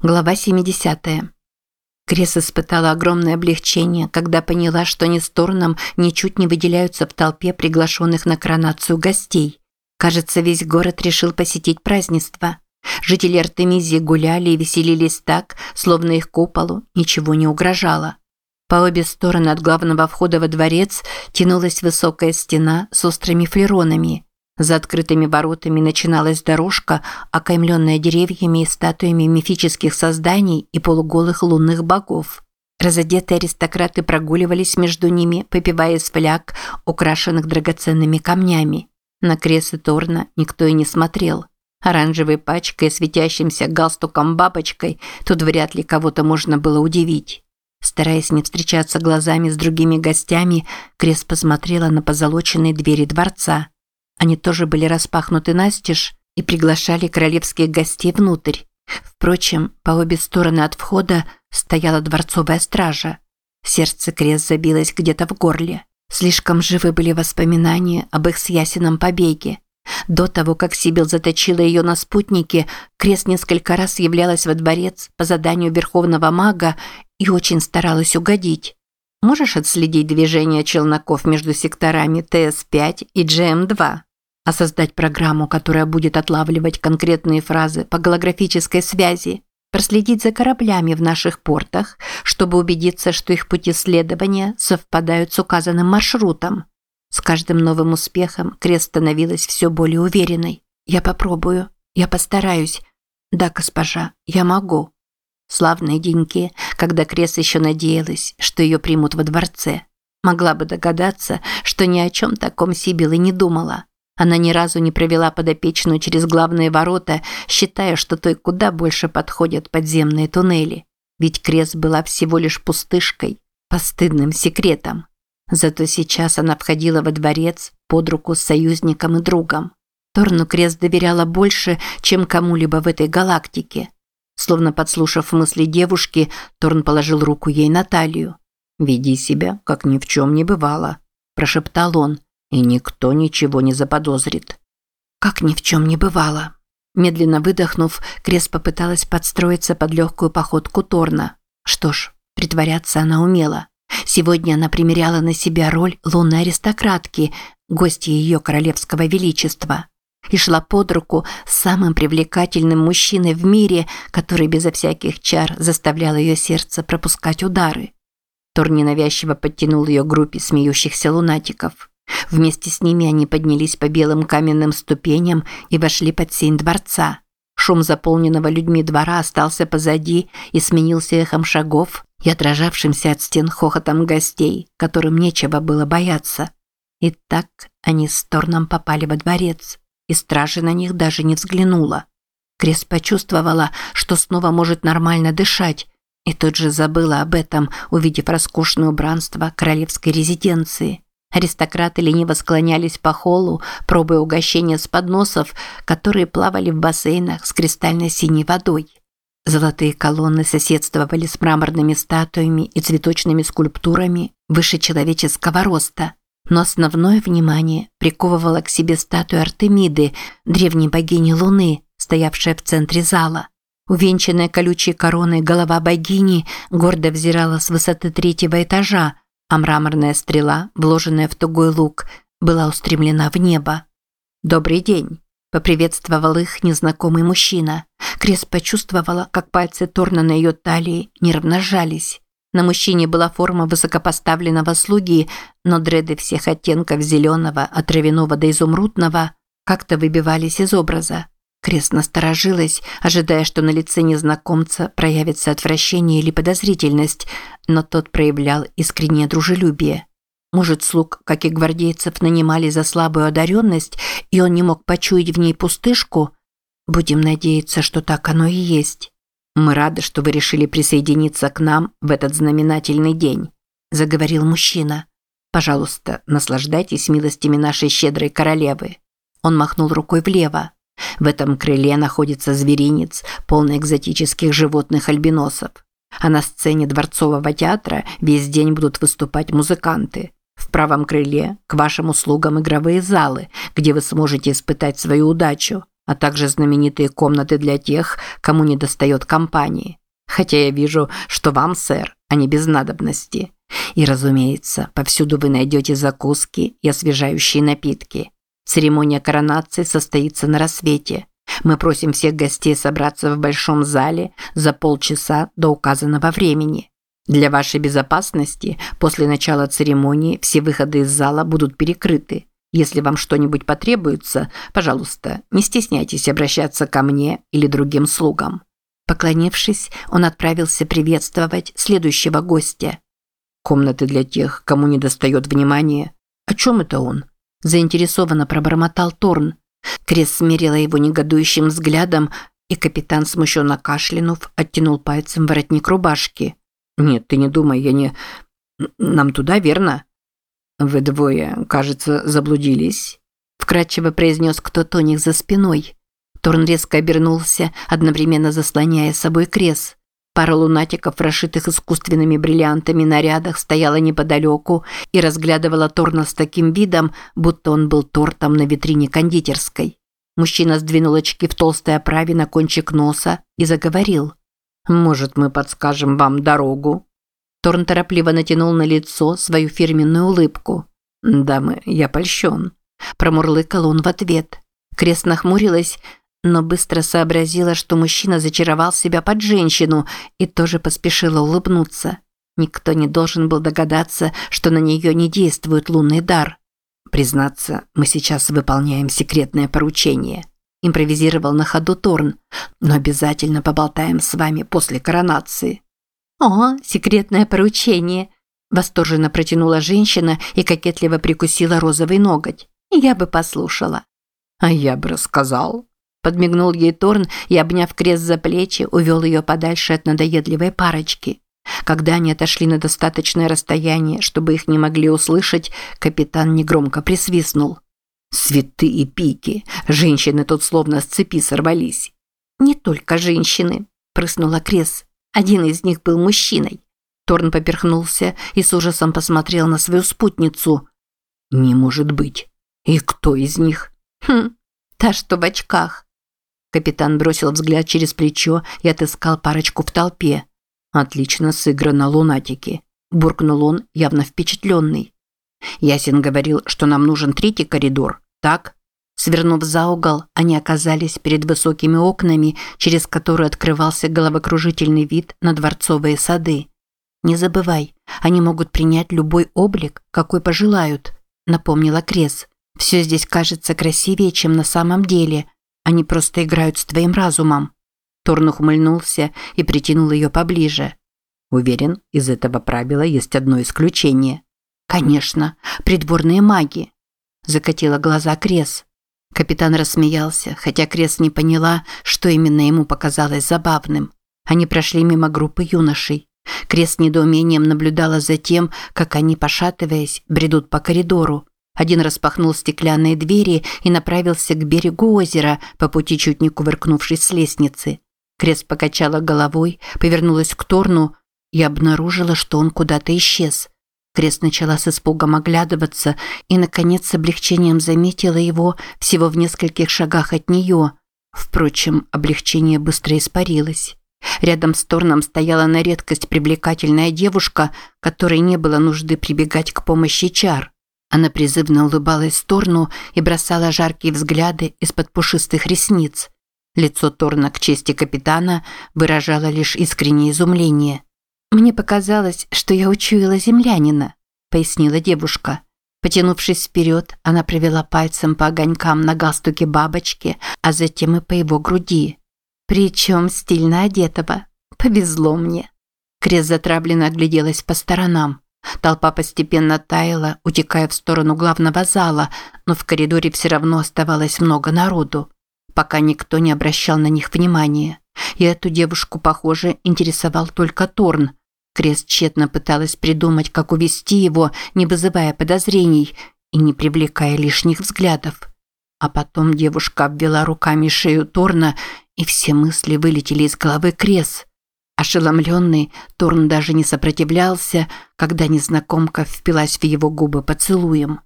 Глава 70. Крес испытала огромное облегчение, когда поняла, что ни с ничуть не выделяются в толпе приглашенных на коронацию гостей. Кажется, весь город решил посетить празднество. Жители Артемизии гуляли и веселились так, словно их куполу ничего не угрожало. По обе стороны от главного входа во дворец тянулась высокая стена с острыми флеронами – за открытыми воротами начиналась дорожка, окаймленная деревьями и статуями мифических созданий и полуголых лунных богов. Разодетые аристократы прогуливались между ними, попивая из фляг, украшенных драгоценными камнями. На кресы Торна никто и не смотрел. Оранжевой пачкой, светящимся галстуком-бабочкой, тут вряд ли кого-то можно было удивить. Стараясь не встречаться глазами с другими гостями, Крес посмотрела на позолоченные двери дворца. Они тоже были распахнуты настежь и приглашали королевских гостей внутрь. Впрочем, по обе стороны от входа стояла дворцовая стража. Сердце Крест забилось где-то в горле. Слишком живы были воспоминания об их с Ясином побеге. До того, как Сибил заточила ее на спутнике, Крест несколько раз являлась во дворец по заданию верховного мага и очень старалась угодить. Можешь отследить движение челноков между секторами ТС-5 и GM-2? А создать программу, которая будет отлавливать конкретные фразы по голографической связи, проследить за кораблями в наших портах, чтобы убедиться, что их пути следования совпадают с указанным маршрутом. С каждым новым успехом Крест становилась все более уверенной. «Я попробую. Я постараюсь. Да, госпожа, я могу». Славные деньки, когда Крес еще надеялась, что ее примут во дворце. Могла бы догадаться, что ни о чем таком Сибил не думала. Она ни разу не провела подопечную через главные ворота, считая, что той куда больше подходят подземные туннели. Ведь крест была всего лишь пустышкой, постыдным секретом. Зато сейчас она входила во дворец под руку с союзником и другом. Торну крест доверяла больше, чем кому-либо в этой галактике. Словно подслушав мысли девушки, Торн положил руку ей на талию. «Веди себя, как ни в чем не бывало», – прошептал он и никто ничего не заподозрит. Как ни в чем не бывало. Медленно выдохнув, Крес попыталась подстроиться под легкую походку Торна. Что ж, притворяться она умела. Сегодня она примеряла на себя роль лунной аристократки, гостья ее королевского величества, и шла под руку с самым привлекательным мужчиной в мире, который безо всяких чар заставлял ее сердце пропускать удары. Тор ненавязчиво подтянул ее к группе смеющихся лунатиков. Вместе с ними они поднялись по белым каменным ступеням и вошли под сень дворца. Шум заполненного людьми двора остался позади и сменился эхом шагов и отражавшимся от стен хохотом гостей, которым нечего было бояться. И так они с Торном попали во дворец, и стража на них даже не взглянула. Крес почувствовала, что снова может нормально дышать, и тут же забыла об этом, увидев роскошное убранство королевской резиденции. Аристократы лениво склонялись по холлу, пробуя угощения с подносов, которые плавали в бассейнах с кристально синей водой. Золотые колонны соседствовали с мраморными статуями и цветочными скульптурами выше человеческого роста. Но основное внимание приковывала к себе статуя Артемиды, древней богини Луны, стоявшая в центре зала. Увенчанная колючей короной голова богини гордо взирала с высоты третьего этажа, а мраморная стрела, вложенная в тугой лук, была устремлена в небо. «Добрый день!» – поприветствовал их незнакомый мужчина. Крес почувствовала, как пальцы Торна на ее талии нервно сжались. На мужчине была форма высокопоставленного слуги, но дреды всех оттенков зеленого, от травяного до изумрудного как-то выбивались из образа. Крест насторожилась, ожидая, что на лице незнакомца проявится отвращение или подозрительность, но тот проявлял искреннее дружелюбие. Может, слуг, как и гвардейцев, нанимали за слабую одаренность, и он не мог почуять в ней пустышку? Будем надеяться, что так оно и есть. Мы рады, что вы решили присоединиться к нам в этот знаменательный день, заговорил мужчина. Пожалуйста, наслаждайтесь милостями нашей щедрой королевы. Он махнул рукой влево. В этом крыле находится зверинец, полный экзотических животных-альбиносов. А на сцене Дворцового театра весь день будут выступать музыканты. В правом крыле к вашим услугам игровые залы, где вы сможете испытать свою удачу, а также знаменитые комнаты для тех, кому не достает компании. Хотя я вижу, что вам, сэр, они без надобности. И, разумеется, повсюду вы найдете закуски и освежающие напитки. Церемония коронации состоится на рассвете. Мы просим всех гостей собраться в большом зале за полчаса до указанного времени. Для вашей безопасности после начала церемонии все выходы из зала будут перекрыты. Если вам что-нибудь потребуется, пожалуйста, не стесняйтесь обращаться ко мне или другим слугам. Поклонившись, он отправился приветствовать следующего гостя. Комнаты для тех, кому не достает внимания. О чем это он? Заинтересованно пробормотал Торн. Крес смирила его негодующим взглядом, и капитан, смущенно кашлянув, оттянул пальцем воротник рубашки. «Нет, ты не думай, я не... Нам туда, верно?» «Вы двое, кажется, заблудились», – вкратчиво произнес кто-то у них за спиной. Торн резко обернулся, одновременно заслоняя собой крес. Пара лунатиков, расшитых искусственными бриллиантами нарядах, стояла неподалеку и разглядывала Торна с таким видом, будто он был тортом на витрине кондитерской. Мужчина сдвинул очки в толстой оправе на кончик носа и заговорил. «Может, мы подскажем вам дорогу?» Торн торопливо натянул на лицо свою фирменную улыбку. «Дамы, я польщен», – промурлыкал он в ответ. Крест нахмурилась, но быстро сообразила, что мужчина зачаровал себя под женщину и тоже поспешила улыбнуться. Никто не должен был догадаться, что на нее не действует лунный дар. «Признаться, мы сейчас выполняем секретное поручение», – импровизировал на ходу Торн, «но обязательно поболтаем с вами после коронации». «О, секретное поручение!» – восторженно протянула женщина и кокетливо прикусила розовый ноготь. «Я бы послушала». «А я бы рассказал», Подмигнул ей Торн и, обняв крест за плечи, увел ее подальше от надоедливой парочки. Когда они отошли на достаточное расстояние, чтобы их не могли услышать, капитан негромко присвистнул. «Святые пики! Женщины тут словно с цепи сорвались!» «Не только женщины», – прыснула Крес. «Один из них был мужчиной». Торн поперхнулся и с ужасом посмотрел на свою спутницу. «Не может быть! И кто из них?» «Хм, та, что в очках. Капитан бросил взгляд через плечо и отыскал парочку в толпе. «Отлично сыграно, лунатики», – буркнул он, явно впечатленный. «Ясен говорил, что нам нужен третий коридор, так?» Свернув за угол, они оказались перед высокими окнами, через которые открывался головокружительный вид на дворцовые сады. «Не забывай, они могут принять любой облик, какой пожелают», – напомнила Крес. «Все здесь кажется красивее, чем на самом деле», – они просто играют с твоим разумом». Торн ухмыльнулся и притянул ее поближе. Уверен, из этого правила есть одно исключение. «Конечно, придворные маги», – закатила глаза Крес. Капитан рассмеялся, хотя Крес не поняла, что именно ему показалось забавным. Они прошли мимо группы юношей. Крес недоумением наблюдала за тем, как они, пошатываясь, бредут по коридору. Один распахнул стеклянные двери и направился к берегу озера, по пути чуть не кувыркнувшись с лестницы. Крест покачала головой, повернулась к Торну и обнаружила, что он куда-то исчез. Крест начала с испугом оглядываться и, наконец, с облегчением заметила его всего в нескольких шагах от нее. Впрочем, облегчение быстро испарилось. Рядом с Торном стояла на редкость привлекательная девушка, которой не было нужды прибегать к помощи чар. Она призывно улыбалась в сторону и бросала жаркие взгляды из-под пушистых ресниц. Лицо Торна к чести капитана выражало лишь искреннее изумление. «Мне показалось, что я учуяла землянина», – пояснила девушка. Потянувшись вперед, она провела пальцем по огонькам на галстуке бабочки, а затем и по его груди. Причем стильно одетого. Повезло мне. Крес затравленно огляделась по сторонам. Толпа постепенно таяла, утекая в сторону главного зала, но в коридоре все равно оставалось много народу, пока никто не обращал на них внимания. И эту девушку, похоже, интересовал только Торн. Крест тщетно пыталась придумать, как увести его, не вызывая подозрений и не привлекая лишних взглядов. А потом девушка обвела руками шею Торна, и все мысли вылетели из головы Крес. Ошеломленный, Торн даже не сопротивлялся, когда незнакомка впилась в его губы поцелуем.